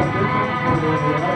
Obrigado.